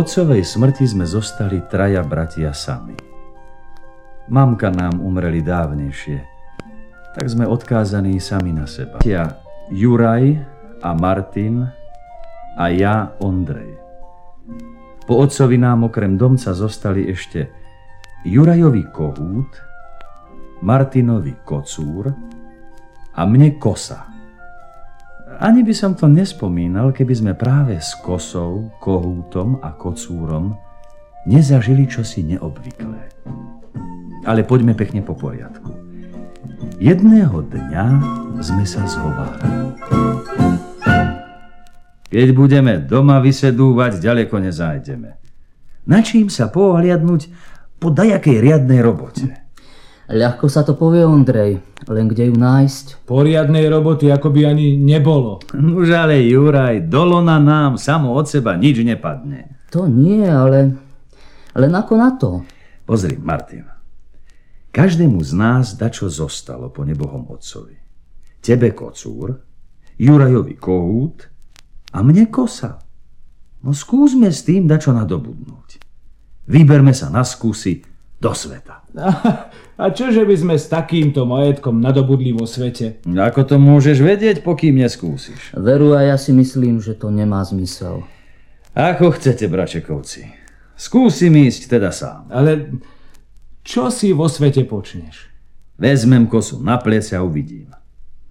otcovej smrti sme zostali traja bratia sami. Mamka nám umreli dávnejšie, tak sme odkázaní sami na seba. Ja Juraj a Martin a ja Ondrej. Po otcovi nám okrem domca zostali ešte Jurajovi kohút, Martinovi kocúr a mne kosa. Ani by som to nespomínal, keby sme práve s kosou, kohútom a kocúrom nezažili čosi neobvyklé. Ale poďme pekne po poriadku. Jedného dňa sme sa zhovárali. Keď budeme doma vysedúvať, ďaleko nezájdeme. Načím sa pohliadnúť po dajakej riadnej robote. Ľahko sa to povie, Ondrej, len kde ju nájsť? Poriadnej roboty ako by ani nebolo. Už ale Juraj, dolona nám samo od seba nič nepadne. To nie, ale len ako na to. Pozri, Martin. Každému z nás dačo zostalo po nebohom otcovi. Tebe kocúr, Jurajovi kohút a mne kosa. No skúsme s tým dačo nadobudnúť. Vyberme sa na skúsi do sveta. A čože by sme s takýmto majetkom nadobudli vo svete? Ako to môžeš vedieť, pokým neskúsiš? Veru a ja si myslím, že to nemá zmysel. Ako chcete, bračekovci. Skúsim ísť teda sám. Ale čo si vo svete počneš? Vezmem kosu na plece a uvidím.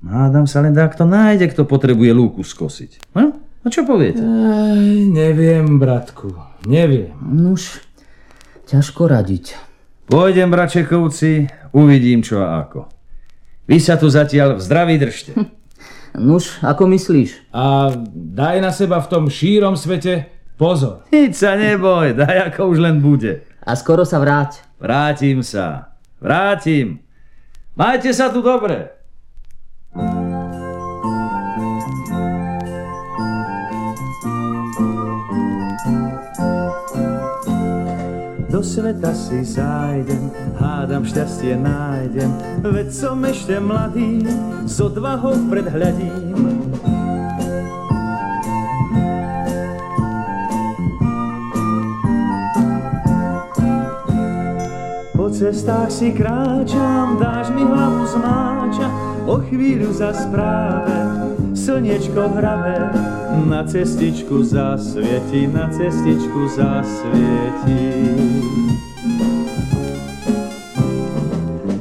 Hádam sa len kto nájde, kto potrebuje lúku skosiť. No? A čo poviete? Ej, neviem, bratku, neviem. Nuž, ťažko radiť. Pôjdem, bračekovci, uvidím čo a ako. Vy sa tu zatiaľ v zdraví držte. Nuž, ako myslíš? A daj na seba v tom šírom svete pozor. Nič sa neboj, daj ako už len bude. A skoro sa vráť. Vrátim sa, vrátim. Majte sa tu dobre. Do sveta si zájdem, hádam šťastie nájdem, veď som ešte mladý, s odvahou predhľadím. Po cestách si kráčam, dáš mi hlavu zmáča, o chvíľu za správe, slniečko hravé, na cestičku zasvieti, na cestičku zasvieti.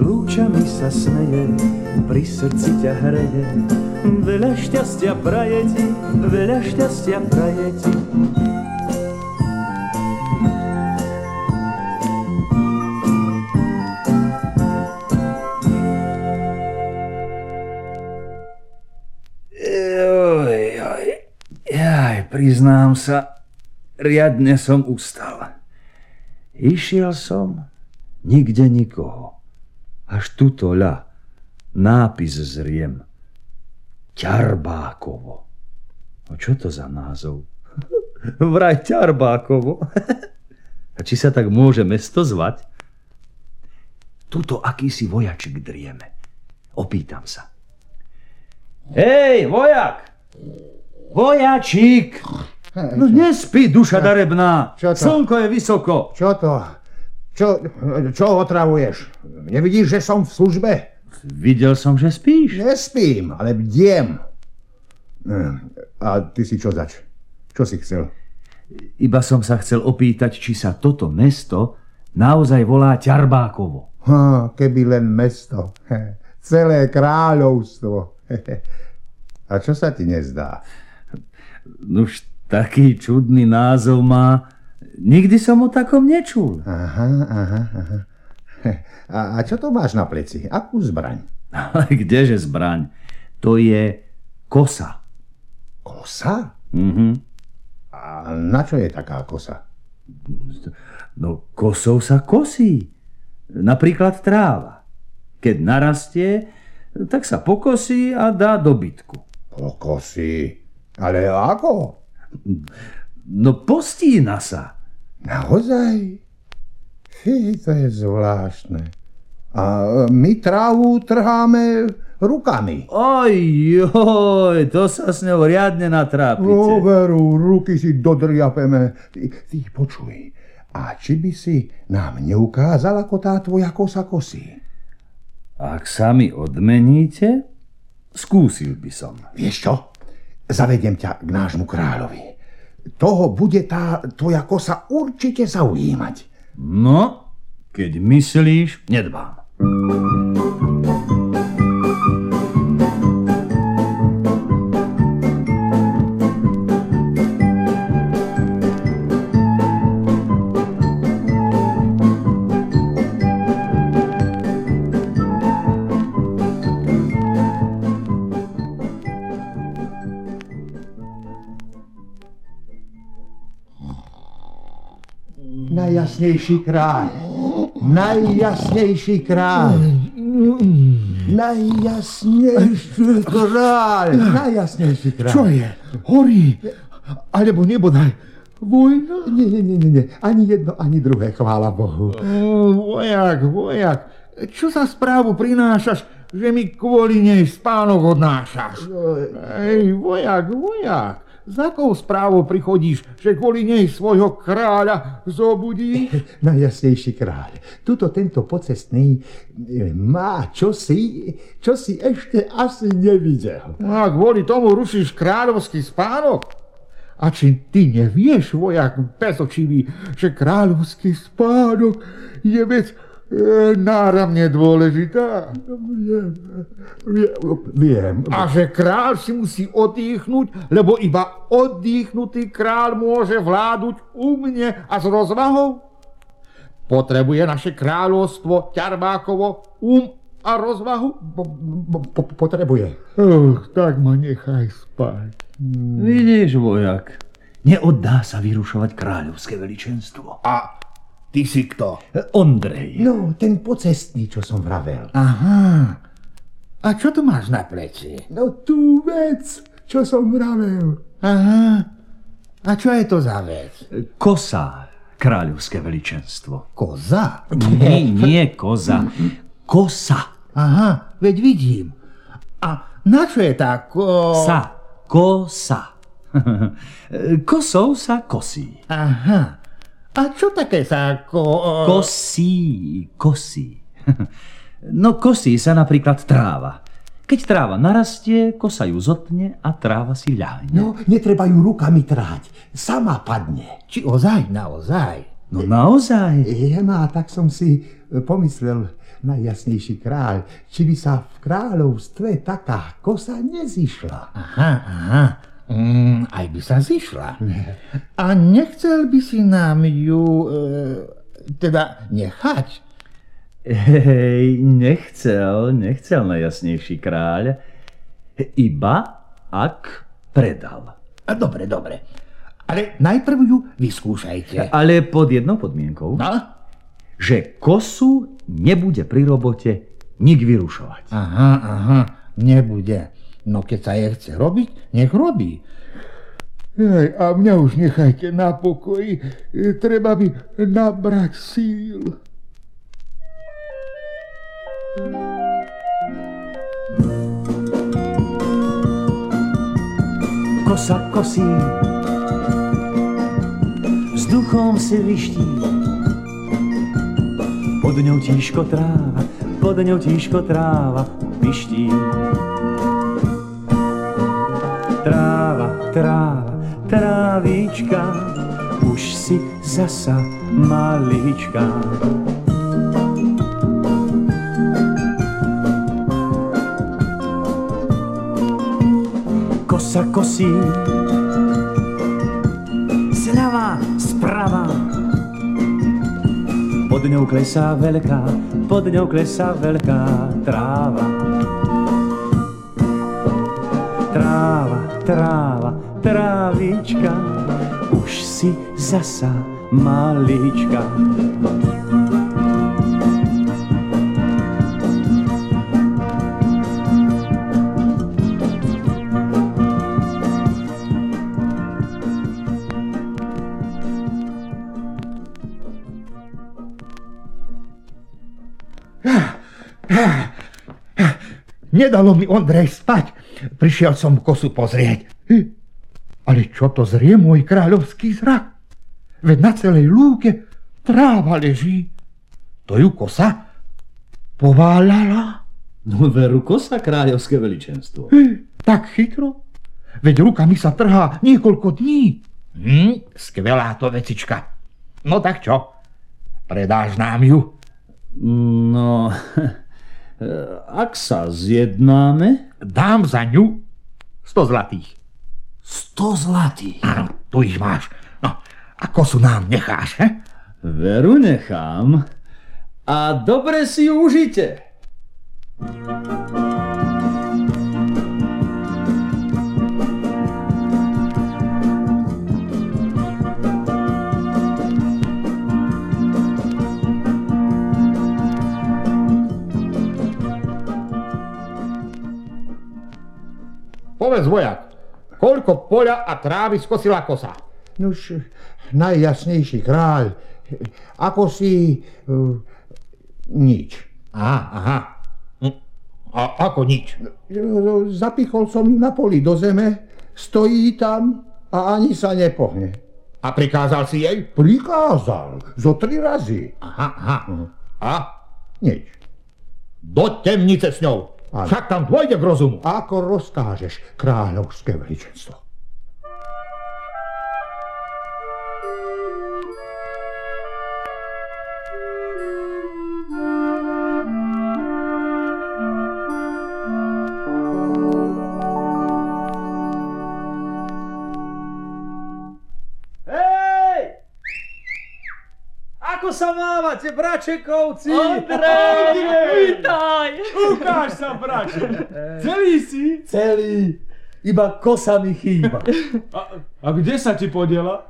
Lúčami sa smeje, pri srdci ťa hreje, veľa šťastia praje ti, veľa šťastia praje ti. Priznám sa, riadne som ustal. Išiel som, nikde nikoho. Až tuto ľa, nápis zriem. Ťarbákovo. No čo to za názov? Vraj Ťarbákovo. A či sa tak môže mesto zvať? Tuto akýsi vojačik drieme. Opýtam sa. Hej, vojak! Vojačík! No nespí, duša darebná. Čo to? Slnko je vysoko. Čo to? Čo, čo otravuješ? Nevidíš, že som v službe? Videl som, že spíš. Nespím, ale bdiem. Hm, a ty si čo zač? Čo si chcel? Iba som sa chcel opýtať, či sa toto mesto naozaj volá Ťarbákovo. Ha, keby len mesto. Celé kráľovstvo. A čo sa ti nezdá? Už taký čudný názov má. Nikdy som o takom nečul. Aha, aha, aha. A, a čo to máš na pleci? Akú zbraň? Kdeže zbraň? To je kosa. Kosa? Mhm. A na čo je taká kosa? No kosou sa kosí. Napríklad tráva. Keď narastie, tak sa pokosí a dá dobytku. Pokosí? Ale ako? No postína sa. Naozaj? Fí, to je zvláštne. A my trávu trháme rukami. Oj, joj, to sa s ňou riadne natrápite. No veru, ruky si dodriapeme. Ty, ty počuj, a či by si nám neukázal, ako tá tvoja kosa kosí? Ak sa mi odmeníte, skúsil by som. Vieš čo? Zavediem ťa k nášmu kráľovi. Toho bude tá tvoja kosa určite zaujímať. No, keď myslíš, nedbám. Najjasnejší kráľ. Najjasnejší kráľ. Najjasnejší kráľ. Najjasnejší kráľ. Čo je? Horí? Alebo nebodaj vojna? Nie, nie, nie, nie. Ani jedno, ani druhé, chvála Bohu. O, vojak, vojak, čo za správu prinášaš, že mi kvôli nej spánok odnášaš? Ej, vojak, vojak, za akou správou prichodíš, že kvôli nej svojho kráľa zobudíš? Najjasnejší kráľ. Tuto tento pocestný e, má čosi, čo si ešte asi nevidel. A kvôli tomu rušíš kráľovský spánok? A či ty nevieš, vojak bezočivý, že kráľovský spánok je vec e, náramne dôležitá? Viem, viem, viem. A že kráľ si musí oddychnúť, lebo iba oddychnutý kráľ môže vláduť umne a s rozvahou? Potrebuje naše kráľovstvo ťarbákovo um a rozvahu? Po, po, potrebuje. Oh, tak ma nechaj spať. Vidíš, vojak, neoddá sa vyrušovať kráľovské veličenstvo. A ty si kto? Ondrej, No, ten pocestný, čo som vravel. Aha. A čo tu máš na pleci? No tú vec, čo som vravel. Aha. A čo je to za vec? kosa, kráľovské veličenstvo. Koza? Nie, nie koza, kosa. Aha, veď vidím. A na čo je tá ko... Sa, kosa. Kosou sa kosí. Aha. A čo také sa ko... Kosí, kosí. No kosí sa napríklad tráva. Keď tráva narastie, kosa ju zotne a tráva si ľahne. No, netreba ju rukami tráť. Sama padne. Či ozaj, naozaj? No naozaj. Ja, no, a tak som si e, pomyslel, najjasnejší kráľ, či by sa v kráľovstve taká kosa nezišla. Aha, aha. Mm, aj by sa zišla. A nechcel by si nám ju, e, teda nechať? Hej, nechcel, nechcel najjasnejší kráľ, iba ak predal. Dobre, dobre. Ale najprv ju vyskúšajte. Ale pod jednou podmienkou, No? že kosu nebude pri robote nik vyrušovať. Aha, aha, nebude. No keď sa je chce robiť, nech robí. Hej, a mňa už nechajte na pokoji. Treba mi nabrať síl. Kosa kosí, vzduchom si liští. Pod ňou tížko tráva, pod ňou tížko tráva piští. Tráva, tráva, trávička, už si zasa malička. Kosa kosí, zľava, sprava. Pod ňou klesá veľká, pod ňou klesá veľká tráva. Tráva, trávička, už si zasa malička. Nedalo mi Ondrej spať. Prišiel som kosu pozrieť. Hm, Ale čo to zrie môj kráľovský zrak? Veď na celej lúke tráva leží. To ju kosa pováľala. No veru kosa kráľovské veličenstvo. Hm, Tak chytro. Veď rukami sa trhá niekoľko dní. Hm, skvelá to vecička. No tak čo? Predáš nám ju? No, ak sa zjednáme... Dám za ňu 100 zlatých. 100 zlatých. Áno, tu ich máš. No, a kosu nám necháš, he? Veru nechám. A dobre si ju užite. Povedz vojak, koľko poľa a trávy skosila kosa? Nuž, najjasnejší kráľ. Ako si... Uh, nič. Aha, aha. Hm, A ako nič? Zapichol som ju na poli do zeme, stojí tam a ani sa nepohne. A prikázal si jej? Prikázal. Zo tri razy. Aha, aha. A Nič. do temnice s ňou. Áno. Však tam dôjde k rozumu. Ako rozkážeš, kráľovské veličenstvo? Mávate, bračekovci? Vítaj! Ukáž sa, brače. Celý si? Celý. Iba kosa mi chýba. A, a kde sa ti podiela?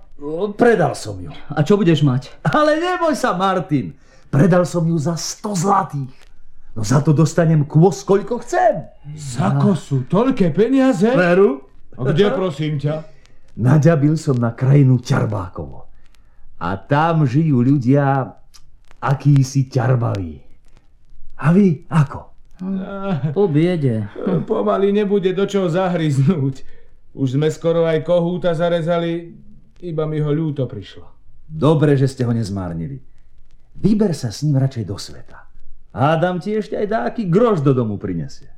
Predal som ju. A čo budeš mať? Ale neboj sa, Martin. Predal som ju za 100 zlatých. No za to dostanem kôs, koľko chcem. Za kosu, toľké peniaze? Veru? A kde, prosím ťa? Naďabil som na krajinu Ťarbákovo. A tam žijú ľudia akýsi ťarbaví. A vy ako? Po biede. Pomaly nebude do čoho zahryznúť. Už sme skoro aj kohúta zarezali, iba mi ho ľúto prišlo. Dobre, že ste ho nezmárnili. Vyber sa s ním radšej do sveta. Hádam ti ešte aj dáky grož do domu prinesie.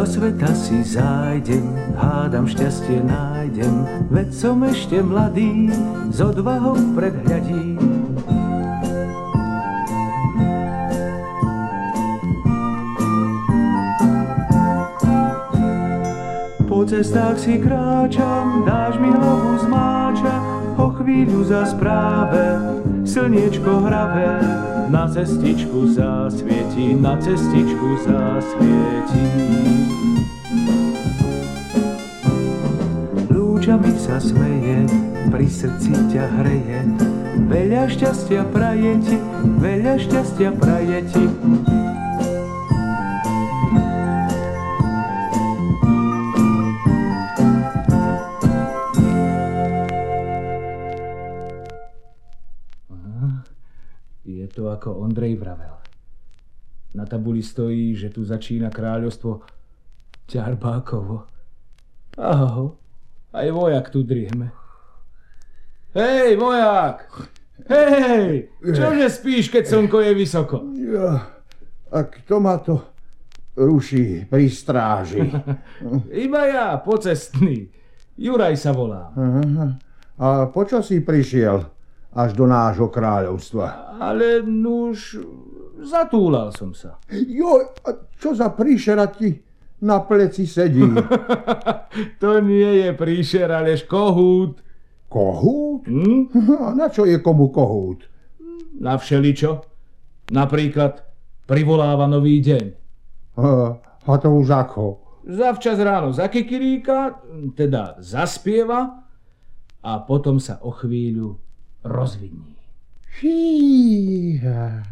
Do sveta si zájdem, hádam šťastie nájdem, veď som ešte mladý, s odvahou predhľadím. Po cestách si kráčam, dáš mi hlavu zmáča, po chvíľu za správe, slniečko hravé, na cestičku zasvieti, na cestičku zasvieti. Lúčami sa smeje, pri srdci ťa hreje, veľa šťastia praje ti, veľa šťastia praje ti. Ako Ondrej vravel. Na tabuli stojí, že tu začína kráľovstvo Ťarbákovo. Aho, aj vojak tu drihme. Hej, vojak! Hej, čože spíš, keď slnko je vysoko? Ja, a kto ma to ruší pri stráži? Iba ja, pocestný. Juraj sa volá. Aha. A po čo si prišiel až do nášho kráľovstva? Ale nuž, zatúlal som sa. Joj, a čo za príšera ti na pleci sedí? To nie je príšer, alež kohút. Kohút? Hm? A na čo je komu kohút? Na všeličo. Napríklad privoláva nový deň. A, a to už ako? Zavčas ráno zakikiríka, teda zaspieva a potom sa o chvíľu rozviní. Fíha.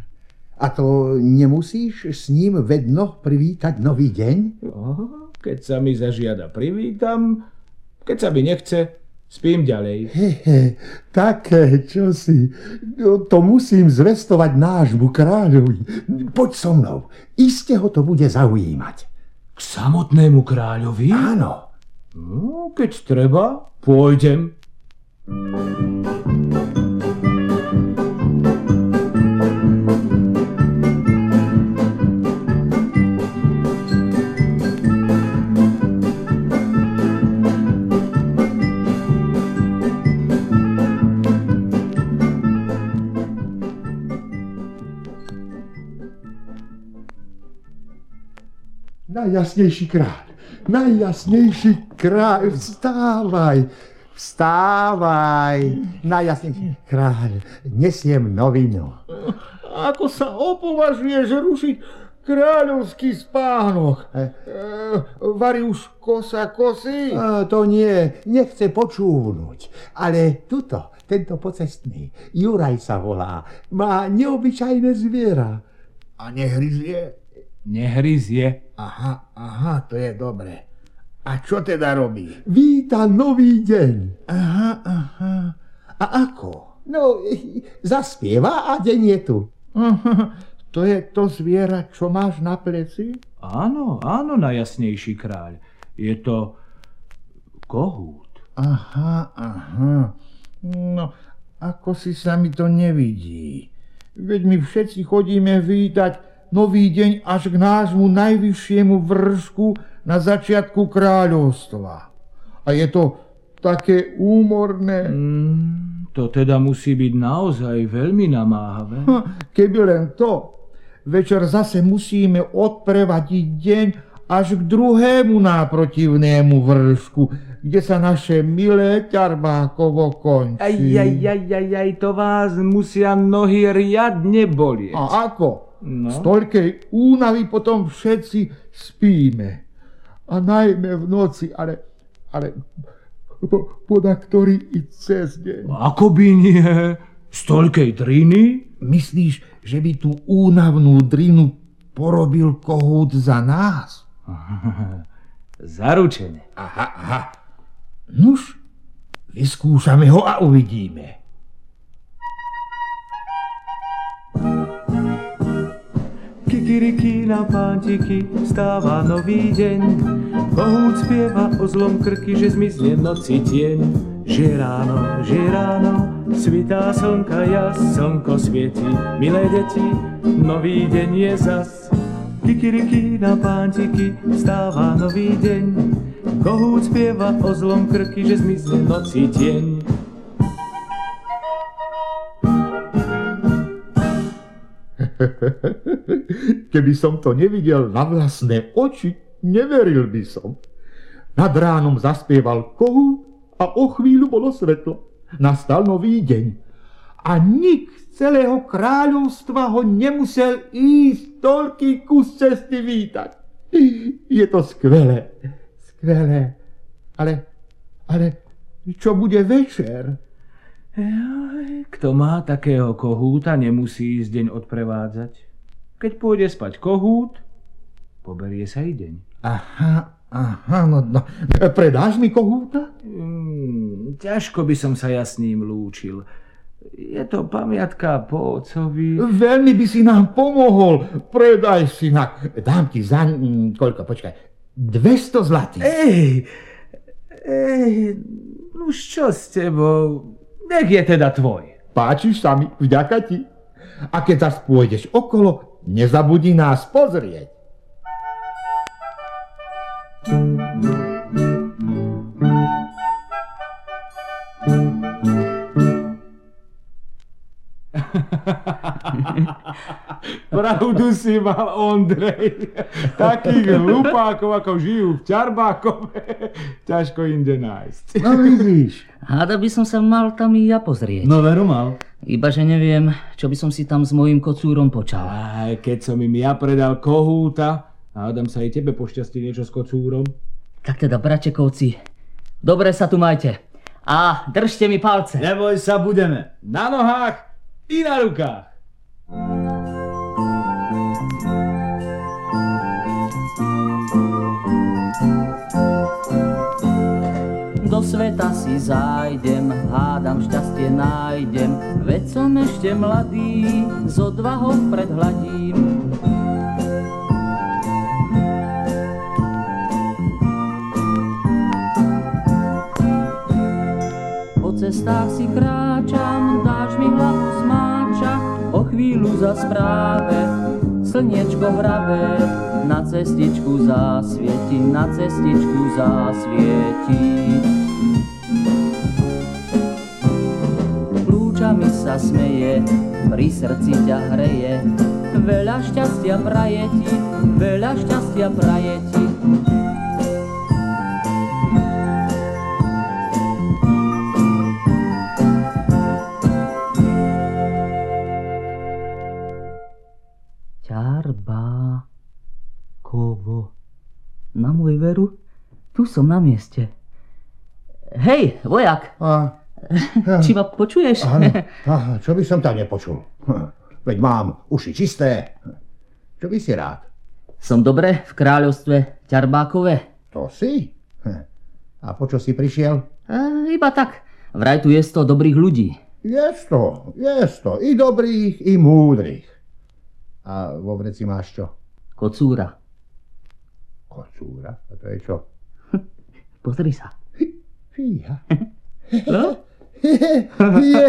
A to nemusíš s ním vedno privítať nový deň? Oh, keď sa mi zažiada, privítam, keď sa mi nechce, spím ďalej. Hehe, také čosi. No, to musím zvestovať nášmu kráľovi. Poď so mnou. Iste ho to bude zaujímať. K samotnému kráľovi? Áno. No, keď treba, pôjdem. Najjasnejší kráľ. Najjasnejší kráľ. Vstávaj. Vstávaj. Najjasnejší kráľ. Nesiem novinu. Ako sa opovažuješ rušiť kráľovský spánok? E, varí už kosa kosy? A, to nie, nechce počúvnuť. Ale tuto, tento pocestný, Juraj sa volá, má neobyčajné zviera. A nehryzie? Nehryzie. Aha, aha, to je dobre. A čo teda robí? Víta nový deň. Aha, aha. A ako? No, zaspieva a deň je tu. Aha, to je to zviera, čo máš na pleci? Áno, áno, najjasnejší kráľ. Je to kohút. Aha, aha. No, ako si sa mi to nevidí. Veď my všetci chodíme vítať nový deň až k nášmu najvyššiemu vršku na začiatku kráľovstva. A je to také úmorné. Mm, to teda musí byť naozaj veľmi namáhavé. Ha, keby len to. Večer zase musíme odprevadiť deň až k druhému náprotivnému vršku, kde sa naše milé ťarbákovo končí. Aj, aj, aj, aj, aj, to vás musia nohy riadne bolieť. A ako? No. Z toľkej únavy potom všetci spíme. A najmä v noci, ale, ale po, poda ktorý i cez deň. Ako by nie? Z toľkej driny? Myslíš, že by tú únavnú drinu porobil kohút za nás? Zaručene. Aha, aha. Nuž, vyskúšame ho a uvidíme. Kikiriki na pántiky, stáva nový deň. Kohút spieva o zlom krky, že zmizne noci tieň. Že ráno, že ráno, svitá slnka jas, slnko svieti, milé deti, nový deň je zas. Kikiriki na pántiky, stáva nový deň. Kohút spieva o zlom krky, že zmizne noci tieň. Keby som to nevidel na vlastné oči, neveril by som. Nad ránom zaspieval kohút a o chvíľu bolo svetlo. Nastal nový deň. A nik z celého kráľovstva ho nemusel ísť toľký kus cesty vítať. Je to skvelé, skvelé. Ale, ale čo bude večer? Jaj, kto má takého kohúta, nemusí ísť deň odprevádzať. Keď pôjde spať kohút, poberie sa i deň. Aha, aha, no, no. Predáš mi kohúta? Mm, ťažko by som sa ja s ním lúčil. Je to pamiatka po ocovi. Veľmi by si nám pomohol. Predaj si na... Dám ti za... Koľko, počkaj. 200 zlatých. Ej, ej, už čo s tebou? Nech je teda tvoj. Páčiš sa mi, vďaka ti. A keď zas pôjdeš okolo, nezabudni nás pozrieť. Pravdu si mal, Ondrej. Takých hlupákov, ako žijú v Čarbákove, ťažko inde nájsť. No vidíš. Háda by som sa mal tam i ja pozrieť. No veru mal. Iba že neviem, čo by som si tam s mojím kocúrom počal. Aj keď som im ja predal kohúta, hádam sa aj tebe pošťastí niečo s kocúrom. Tak teda, bračekovci, dobre sa tu majte. A držte mi palce. Neboj sa, budeme. Na nohách i na rukách. Do sveta si zájdem, hádam šťastie nájdem, veď som ešte mladý, s odvahou predhľadím. Po cestách si kráčam, dáš mi hlavu zmáča, o chvíľu za správe, slniečko hravé, na cestičku zasvieti, na cestičku zasvieti. Lúčami sa smeje, pri srdci ťa hreje, veľa šťastia praje ti, veľa šťastia praje ti. Tu som na mieste. Hej, vojak, A, či ma počuješ? áno, aha, čo by som tam nepočul? Veď mám uši čisté. Čo by si rád? Som dobre v kráľovstve Ťarbákové. To si? A po čo si prišiel? E, iba tak, vraj tu je sto dobrých ľudí. Je to, je to. I dobrých, i múdrych. A vo vreci máš čo? Kocúra, Kocúra? A to je čo? Pozri sa. Fíha. No? Je,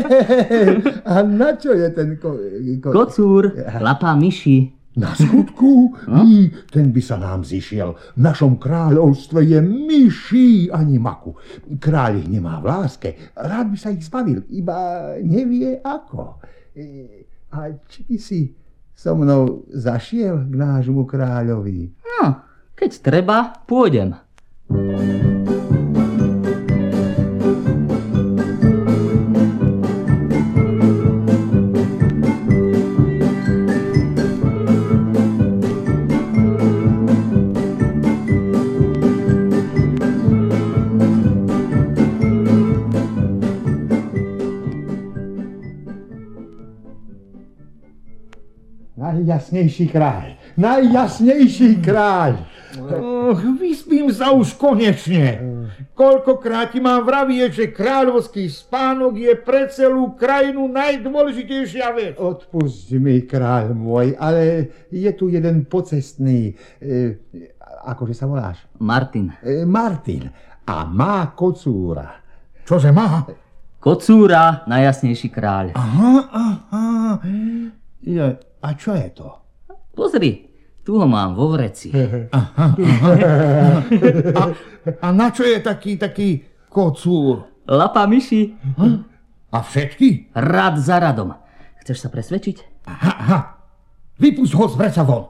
a na čo je ten ko, ko, Kocúr, lapá myši. Na skutku? Hm, ten by sa nám zišiel. V našom kráľovstve je myší ani maku. Kráľ ich nemá v láske. Rád by sa ich zbavil, iba nevie ako. E, A či by si so mnou zašiel k nášmu kráľovi? No, keď treba, pôjdem. Najjasnejší kráľ, najjasnejší kráľ. Och, vyspím sa už konečne. Koľkokrát ti mám vravieť, že kráľovský spánok je pre celú krajinu najdôležitejšia vec. Odpusť mi, kráľ môj, ale je tu jeden pocestný, e, akože sa voláš? Martin. E, Martin a má kocúra. Čože má? Kocúra, najjasnejší kráľ. Aha, aha. Je, a čo je to? Pozri, tu ho mám vo vreci. A na čo je taký, taký kocúr? Lapa myši, A všetky? rad za radom. Chceš sa presvedčiť? Aha, aha. Vypust ho z vreca von.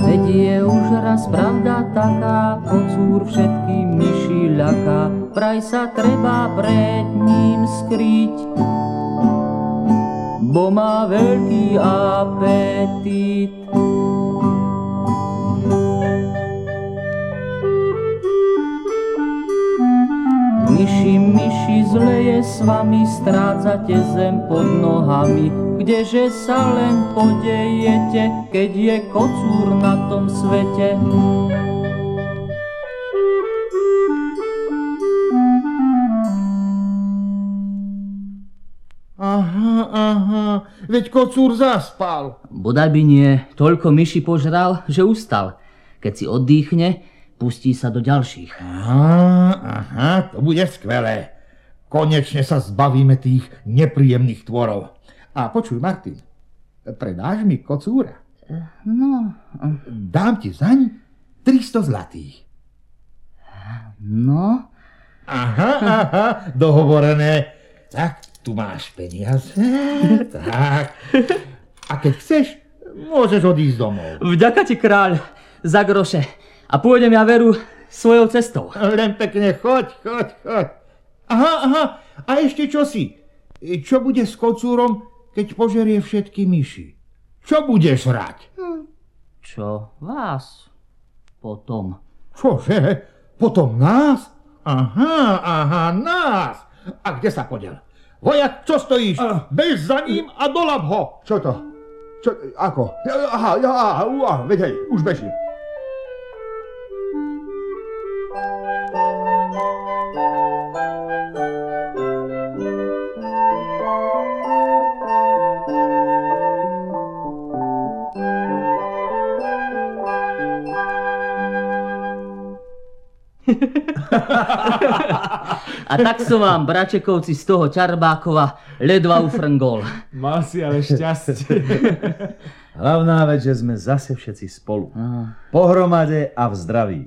Veď je už raz pravda taká, kocúr všetky myši ľaká, praj sa treba pred ním skryť. Bo má veľký apetit. Myši, myši, zle je s vami, strácate zem pod nohami. Kdeže sa len podejete, keď je kocúr na tom svete? Veď kocúr zaspal. Bodaj by nie, toľko myši požral, že ustal. Keď si oddychne, pustí sa do ďalších. Aha, aha, to bude skvelé. Konečne sa zbavíme tých nepríjemných tvorov. A počuj, Martin, predáš mi kocúra? No, Dám ti zaň 300 zlatých. no, Aha, aha, dohovorené. Tak, tu máš peniaze. tak. A keď chceš, môžeš odísť domov. vďaka ti kráľ za groše. A pôjdem ja veru svojou cestou. Len pekne choď, choď, choď. Aha, aha, a ešte čosi. Čo bude s kocúrom, keď požerie všetky myši? Čo budeš hrať? Čo vás? Potom. Čože? Potom nás? Aha, aha, nás. A kde sa podiel? Vojak, čo stojíš? Bež za ním a dolab ho. Čo to? Čo, ako? Aha, ja, aha, aha, veď hej, už bežím. A tak som vám, bračekovci, z toho Čarbákova ledva ufrngol. Mal si ale šťastie. Hlavná vec, že sme zase všetci spolu. Pohromade a v zdraví.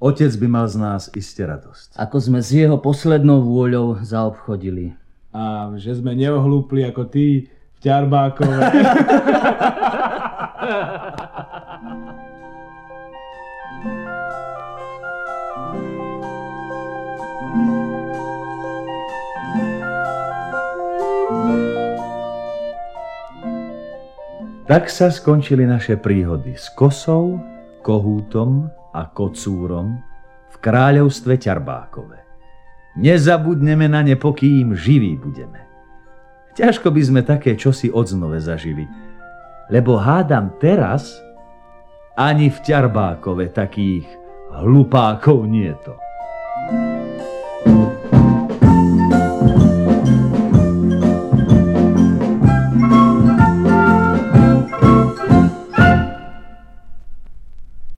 Otec by mal z nás iste radosť. Ako sme s jeho poslednou vôľou zaobchodili. A že sme neohlúpli ako ty v Ťarbákove. Tak sa skončili naše príhody s kosou, kohútom a kocúrom v kráľovstve Ťarbákove. Nezabudneme na ne, pokým živí budeme. Ťažko by sme také čosi odznove zažili, lebo hádam teraz ani v Ťarbákove takých hlupákov nie to. thank you